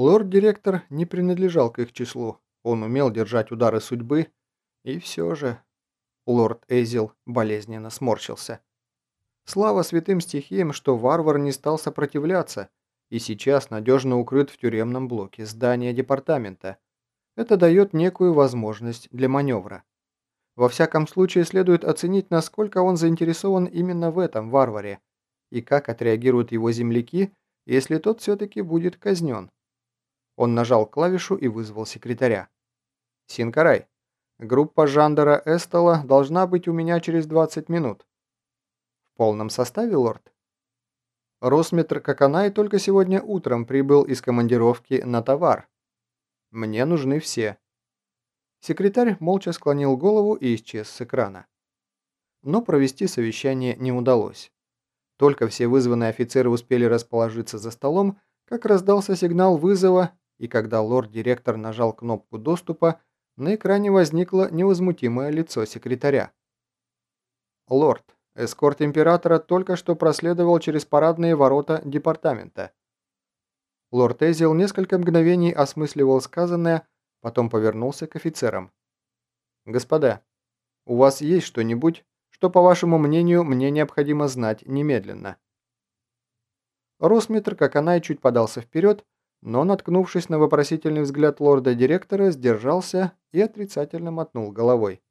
Лорд-директор не принадлежал к их числу. Он умел держать удары судьбы, и все же... Лорд Эйзел болезненно сморщился. Слава святым стихиям, что варвар не стал сопротивляться и сейчас надежно укрыт в тюремном блоке здания департамента. Это дает некую возможность для маневра. Во всяком случае, следует оценить, насколько он заинтересован именно в этом варваре и как отреагируют его земляки, если тот все-таки будет казнен. Он нажал клавишу и вызвал секретаря. «Синкарай, группа Жандера Эстола должна быть у меня через 20 минут». «В полном составе, лорд?» Росметр Каканай только сегодня утром прибыл из командировки на товар. Мне нужны все. Секретарь молча склонил голову и исчез с экрана. Но провести совещание не удалось. Только все вызванные офицеры успели расположиться за столом, как раздался сигнал вызова, и когда лорд-директор нажал кнопку доступа, на экране возникло невозмутимое лицо секретаря. «Лорд, эскорт императора только что проследовал через парадные ворота департамента». Лорд Эзил несколько мгновений осмысливал сказанное, потом повернулся к офицерам. «Господа, у вас есть что-нибудь, что, по вашему мнению, мне необходимо знать немедленно. Росметр, как она и чуть подался вперед, но, наткнувшись на вопросительный взгляд лорда-директора, сдержался и отрицательно мотнул головой.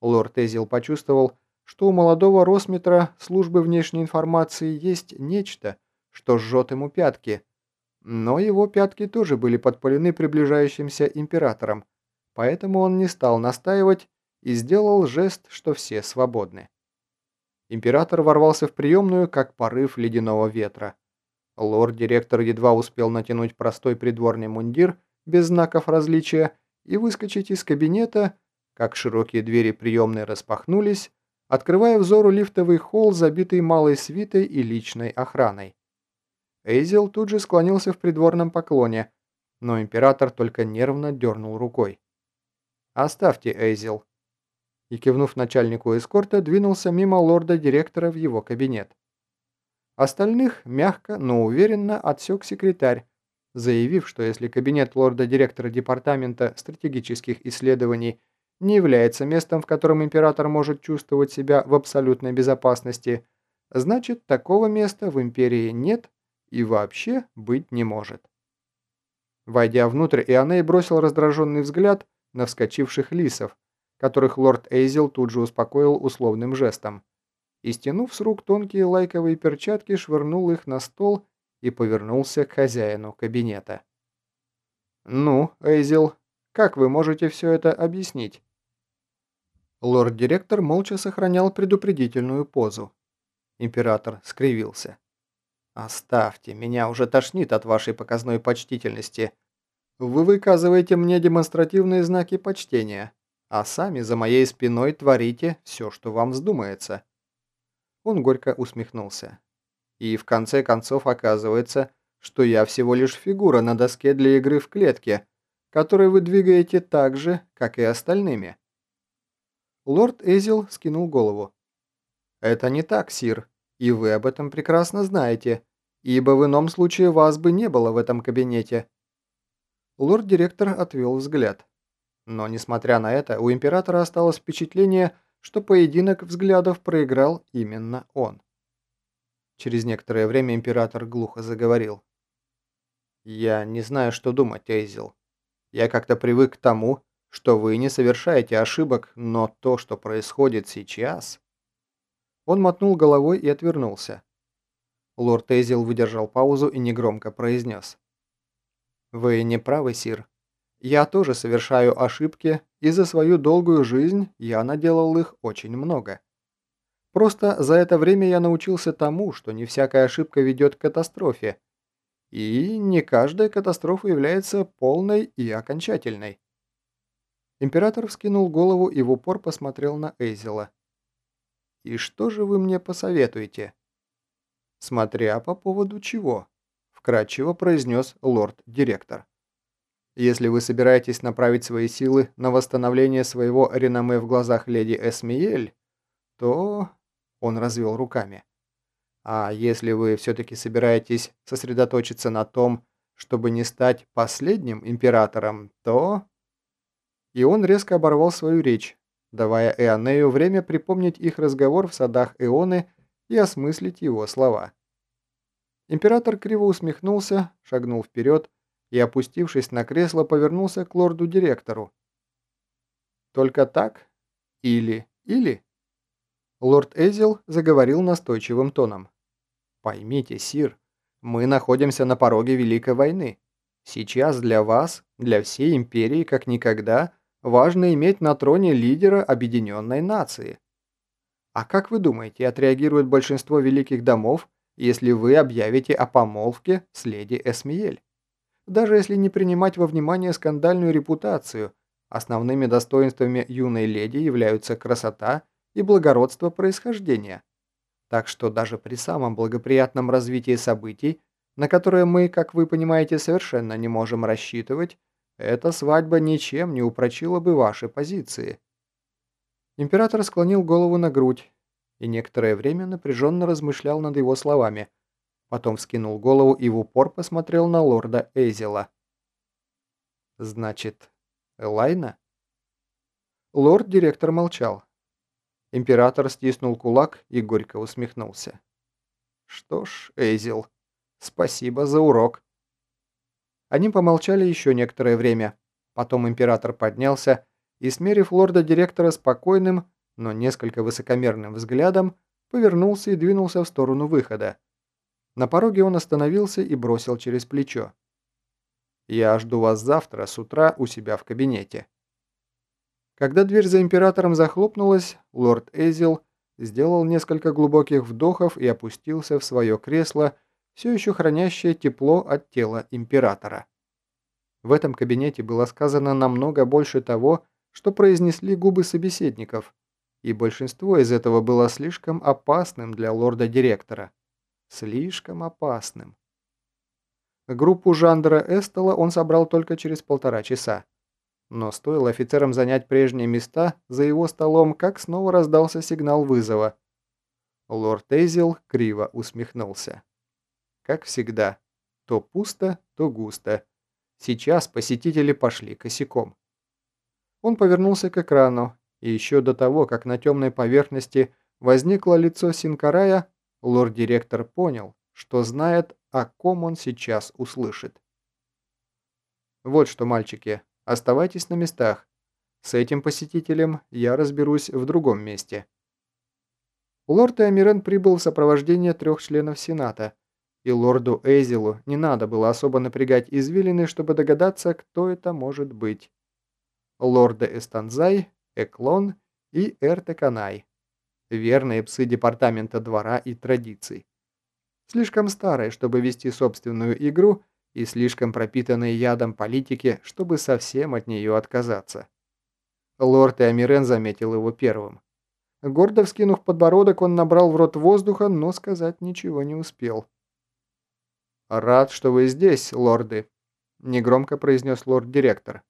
Лорд Эзил почувствовал, что у молодого Росметра службы внешней информации есть нечто, что жжет ему пятки, но его пятки тоже были подпалены приближающимся императором, поэтому он не стал настаивать и сделал жест, что все свободны. Император ворвался в приемную, как порыв ледяного ветра. Лорд-директор едва успел натянуть простой придворный мундир без знаков различия и выскочить из кабинета, как широкие двери приемной распахнулись, открывая взору лифтовый холл, забитый малой свитой и личной охраной. Эйзел тут же склонился в придворном поклоне, но император только нервно дернул рукой. «Оставьте, Эйзел и, кивнув начальнику эскорта, двинулся мимо лорда-директора в его кабинет. Остальных мягко, но уверенно отсек секретарь, заявив, что если кабинет лорда-директора Департамента стратегических исследований не является местом, в котором император может чувствовать себя в абсолютной безопасности, значит, такого места в империи нет и вообще быть не может. Войдя внутрь, Ионей бросил раздраженный взгляд на вскочивших лисов, которых лорд Эйзел тут же успокоил условным жестом. И, стянув с рук тонкие лайковые перчатки, швырнул их на стол и повернулся к хозяину кабинета. «Ну, Эйзел, как вы можете все это объяснить?» Лорд-директор молча сохранял предупредительную позу. Император скривился. «Оставьте, меня уже тошнит от вашей показной почтительности. Вы выказываете мне демонстративные знаки почтения, а сами за моей спиной творите все, что вам вздумается». Он горько усмехнулся. «И в конце концов оказывается, что я всего лишь фигура на доске для игры в клетке, которой вы двигаете так же, как и остальными». Лорд Эзил скинул голову. «Это не так, Сир, и вы об этом прекрасно знаете, ибо в ином случае вас бы не было в этом кабинете». Лорд-директор отвел взгляд. Но, несмотря на это, у императора осталось впечатление, что поединок взглядов проиграл именно он. Через некоторое время император глухо заговорил. «Я не знаю, что думать, Эйзел. Я как-то привык к тому, что вы не совершаете ошибок, но то, что происходит сейчас...» Он мотнул головой и отвернулся. Лорд Эйзел выдержал паузу и негромко произнес. «Вы не правы, Сир. Я тоже совершаю ошибки, и за свою долгую жизнь я наделал их очень много. Просто за это время я научился тому, что не всякая ошибка ведет к катастрофе, и не каждая катастрофа является полной и окончательной. Император вскинул голову и в упор посмотрел на Эйзела. «И что же вы мне посоветуете?» «Смотря по поводу чего», — вкратчиво произнес лорд-директор. Если вы собираетесь направить свои силы на восстановление своего реноме в глазах леди Эсмиель, то...» Он развел руками. «А если вы все-таки собираетесь сосредоточиться на том, чтобы не стать последним императором, то...» И он резко оборвал свою речь, давая Эонею время припомнить их разговор в садах Эоны и осмыслить его слова. Император криво усмехнулся, шагнул вперед и, опустившись на кресло, повернулся к лорду-директору. «Только так? Или? Или?» Лорд Эзил заговорил настойчивым тоном. «Поймите, Сир, мы находимся на пороге Великой войны. Сейчас для вас, для всей империи, как никогда, важно иметь на троне лидера объединенной нации. А как вы думаете, отреагирует большинство великих домов, если вы объявите о помолвке с леди Эсмиель? Даже если не принимать во внимание скандальную репутацию, основными достоинствами юной леди являются красота и благородство происхождения. Так что даже при самом благоприятном развитии событий, на которое мы, как вы понимаете, совершенно не можем рассчитывать, эта свадьба ничем не упрочила бы ваши позиции. Император склонил голову на грудь и некоторое время напряженно размышлял над его словами. Потом вскинул голову и в упор посмотрел на лорда Эйзела. «Значит, Элайна?» Лорд-директор молчал. Император стиснул кулак и горько усмехнулся. «Что ж, Эйзел, спасибо за урок». Они помолчали еще некоторое время. Потом император поднялся и, смерив лорда-директора спокойным, но несколько высокомерным взглядом, повернулся и двинулся в сторону выхода. На пороге он остановился и бросил через плечо. «Я жду вас завтра с утра у себя в кабинете». Когда дверь за императором захлопнулась, лорд Эзил сделал несколько глубоких вдохов и опустился в свое кресло, все еще хранящее тепло от тела императора. В этом кабинете было сказано намного больше того, что произнесли губы собеседников, и большинство из этого было слишком опасным для лорда-директора. Слишком опасным. Группу Жандера Эстела он собрал только через полтора часа. Но стоило офицерам занять прежние места за его столом, как снова раздался сигнал вызова. Лорд Эйзел криво усмехнулся. Как всегда, то пусто, то густо. Сейчас посетители пошли косяком. Он повернулся к экрану, и еще до того, как на темной поверхности возникло лицо Синкарая, лорд-директор понял, что знает, о ком он сейчас услышит. «Вот что, мальчики, Оставайтесь на местах. С этим посетителем я разберусь в другом месте. Лорд Эмирен прибыл в сопровождении трех членов Сената, и лорду Эйзелу не надо было особо напрягать извилины, чтобы догадаться, кто это может быть. Лорды Эстанзай, Эклон и Эртеканай. Верные псы департамента двора и традиций. Слишком старые, чтобы вести собственную игру, и слишком пропитанные ядом политики, чтобы совсем от нее отказаться. Лорд Амирен заметил его первым. Гордо вскинув подбородок, он набрал в рот воздуха, но сказать ничего не успел. «Рад, что вы здесь, лорды», – негромко произнес лорд-директор.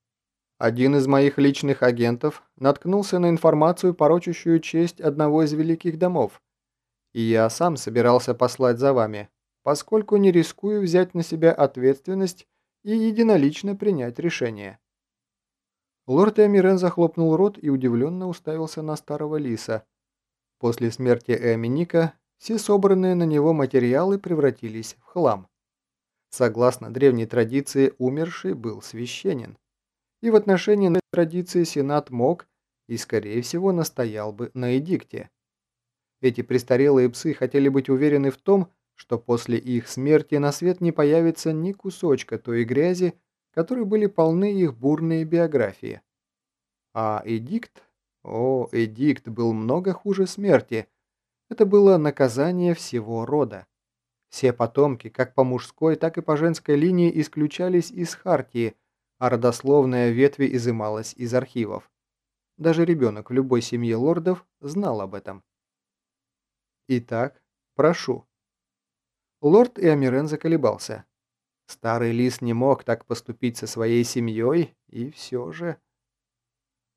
«Один из моих личных агентов наткнулся на информацию, порочащую честь одного из великих домов, и я сам собирался послать за вами, поскольку не рискую взять на себя ответственность и единолично принять решение. Лорд Эмирен захлопнул рот и удивленно уставился на старого лиса. После смерти Эминика все собранные на него материалы превратились в хлам. Согласно древней традиции, умерший был священен. И в отношении этой традиции Сенат мог и, скорее всего, настоял бы на эдикте. Эти престарелые псы хотели быть уверены в том, что после их смерти на свет не появится ни кусочка той грязи, которой были полны их бурные биографии. А эдикт? О, эдикт был много хуже смерти. Это было наказание всего рода. Все потомки, как по мужской, так и по женской линии, исключались из хартии, а родословная ветви изымалась из архивов. Даже ребенок в любой семье лордов знал об этом. Итак, прошу. Лорд Иомирен заколебался. Старый лис не мог так поступить со своей семьей, и все же...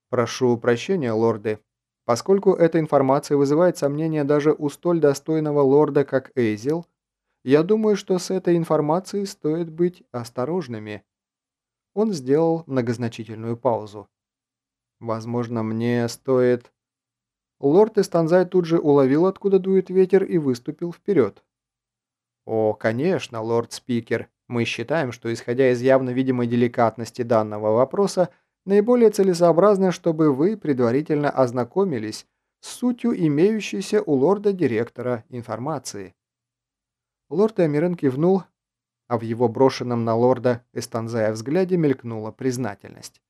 Прошу прощения, лорды. Поскольку эта информация вызывает сомнения даже у столь достойного лорда, как Эйзел, я думаю, что с этой информацией стоит быть осторожными». Он сделал многозначительную паузу. «Возможно, мне стоит...» Лорд Эстанзай тут же уловил, откуда дует ветер, и выступил вперед. «О, конечно, лорд-спикер, мы считаем, что, исходя из явно видимой деликатности данного вопроса, наиболее целесообразно, чтобы вы предварительно ознакомились с сутью имеющейся у лорда-директора информации». Лорд Эмирен кивнул, а в его брошенном на лорда Эстанзая взгляде мелькнула признательность.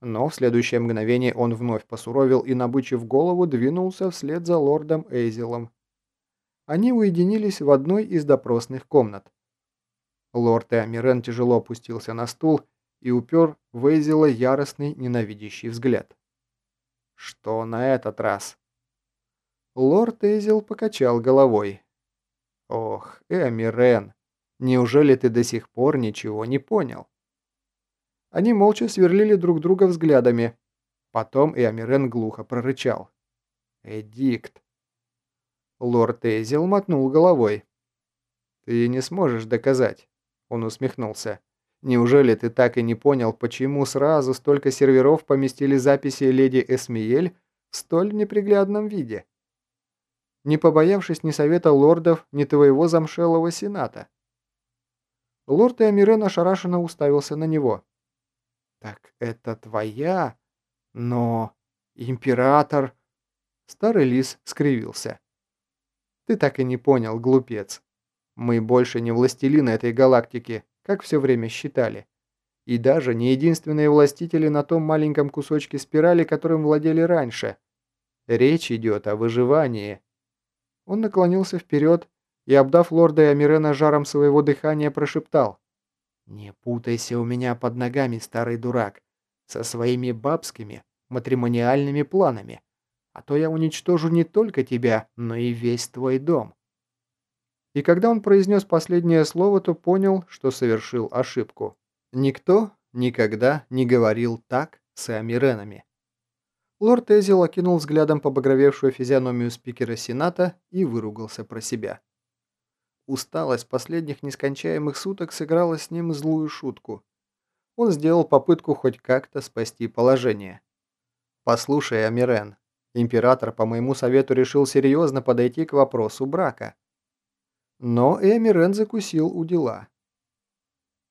Но в следующее мгновение он вновь посуровил и, набычив голову, двинулся вслед за лордом Эйзелом. Они уединились в одной из допросных комнат. Лорд Эмирен тяжело опустился на стул и упер в Эйзела яростный ненавидящий взгляд. «Что на этот раз?» Лорд Эйзел покачал головой. «Ох, Эмирен, Неужели ты до сих пор ничего не понял?» Они молча сверлили друг друга взглядами. Потом и Амирен глухо прорычал. «Эдикт!» Лорд Эйзел мотнул головой. «Ты не сможешь доказать», — он усмехнулся. «Неужели ты так и не понял, почему сразу столько серверов поместили записи леди Эсмиель в столь неприглядном виде?» Не побоявшись ни совета лордов, ни твоего замшелого сената. Лорд Эмирен ошарашенно уставился на него. «Так это твоя? Но... император...» Старый лис скривился. «Ты так и не понял, глупец. Мы больше не властелины этой галактики, как все время считали. И даже не единственные властители на том маленьком кусочке спирали, которым владели раньше. Речь идет о выживании». Он наклонился вперед и, обдав лорда Амирена жаром своего дыхания, прошептал. «Не путайся у меня под ногами, старый дурак, со своими бабскими матримониальными планами, а то я уничтожу не только тебя, но и весь твой дом». И когда он произнес последнее слово, то понял, что совершил ошибку. Никто никогда не говорил так с Амиренами. Лорд Эзил окинул взглядом побагровевшую физиономию спикера Сената и выругался про себя. Усталость последних нескончаемых суток сыграла с ним злую шутку. Он сделал попытку хоть как-то спасти положение. «Послушай, Амирен, император по моему совету решил серьезно подойти к вопросу брака». Но Эмирен закусил у дела.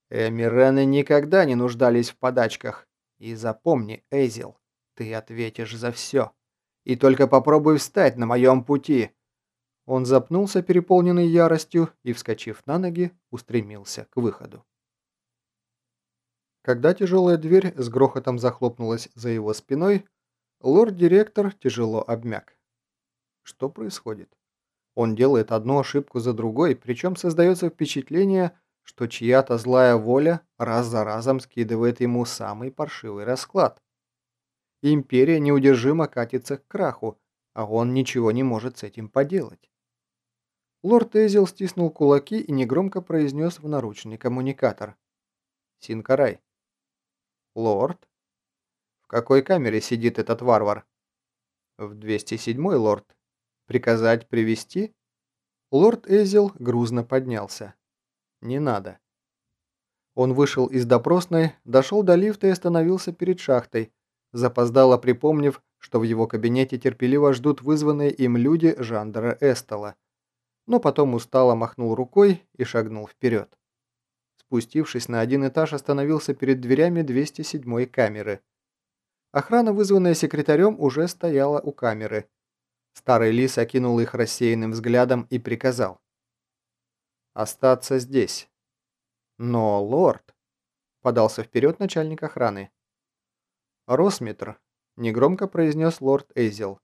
Эмирены никогда не нуждались в подачках. И запомни, Эйзел, ты ответишь за все. И только попробуй встать на моем пути. Он запнулся, переполненный яростью, и, вскочив на ноги, устремился к выходу. Когда тяжелая дверь с грохотом захлопнулась за его спиной, лорд-директор тяжело обмяк. Что происходит? Он делает одну ошибку за другой, причем создается впечатление, что чья-то злая воля раз за разом скидывает ему самый паршивый расклад. Империя неудержимо катится к краху, а он ничего не может с этим поделать. Лорд Эзил стиснул кулаки и негромко произнес в наручный коммуникатор. «Синкарай». «Лорд?» «В какой камере сидит этот варвар?» «В 207-й, лорд. Приказать привести Лорд Эзил грузно поднялся. «Не надо». Он вышел из допросной, дошел до лифта и остановился перед шахтой, запоздало припомнив, что в его кабинете терпеливо ждут вызванные им люди Жандера Эстола но потом устало махнул рукой и шагнул вперед. Спустившись на один этаж, остановился перед дверями 207-й камеры. Охрана, вызванная секретарем, уже стояла у камеры. Старый лис окинул их рассеянным взглядом и приказал. «Остаться здесь». «Но, лорд», — подался вперед начальник охраны. «Росметр», — негромко произнес лорд Эйзел.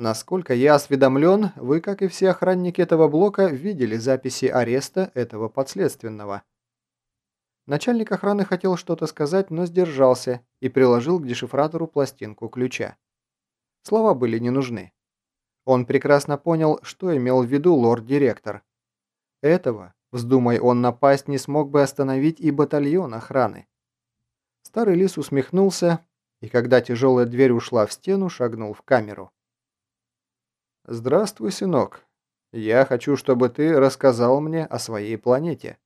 Насколько я осведомлен, вы, как и все охранники этого блока, видели записи ареста этого подследственного. Начальник охраны хотел что-то сказать, но сдержался и приложил к дешифратору пластинку ключа. Слова были не нужны. Он прекрасно понял, что имел в виду лорд-директор. Этого, вздумай он напасть, не смог бы остановить и батальон охраны. Старый лис усмехнулся, и когда тяжелая дверь ушла в стену, шагнул в камеру. «Здравствуй, сынок. Я хочу, чтобы ты рассказал мне о своей планете.